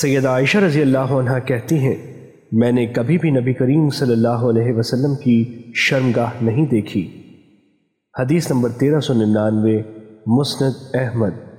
سید عائشہ رضی اللہ عنہ کہتی ہیں، میں نے کبھی بھی نبی کریم صلی اللہ علیہ وسلم کی شرمگاہ نہیں دیکھی۔ حدیث نمبر تیرہ سو ننانوے، مسند احمد۔